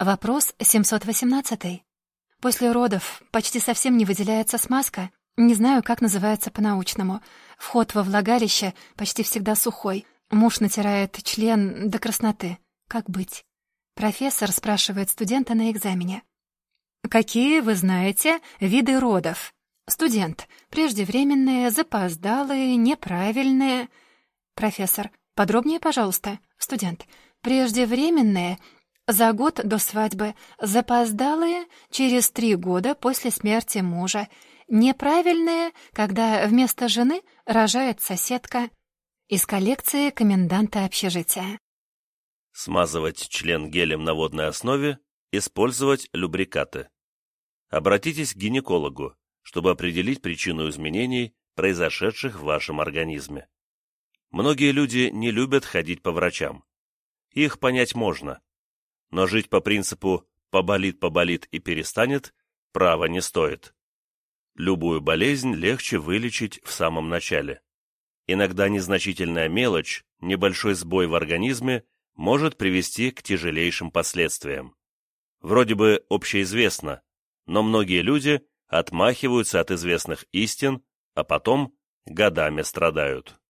Вопрос 718. После родов почти совсем не выделяется смазка. Не знаю, как называется по-научному. Вход во влагалище почти всегда сухой. Муж натирает член до красноты. Как быть? Профессор спрашивает студента на экзамене. Какие вы знаете виды родов? Студент. Преждевременные, запоздалые, неправильные. Профессор. Подробнее, пожалуйста. Студент. Преждевременные за год до свадьбы, запоздалые через три года после смерти мужа, неправильные, когда вместо жены рожает соседка. Из коллекции коменданта общежития. Смазывать член гелем на водной основе, использовать любрикаты. Обратитесь к гинекологу, чтобы определить причину изменений, произошедших в вашем организме. Многие люди не любят ходить по врачам. Их понять можно. Но жить по принципу «поболит-поболит и перестанет» права не стоит. Любую болезнь легче вылечить в самом начале. Иногда незначительная мелочь, небольшой сбой в организме может привести к тяжелейшим последствиям. Вроде бы общеизвестно, но многие люди отмахиваются от известных истин, а потом годами страдают.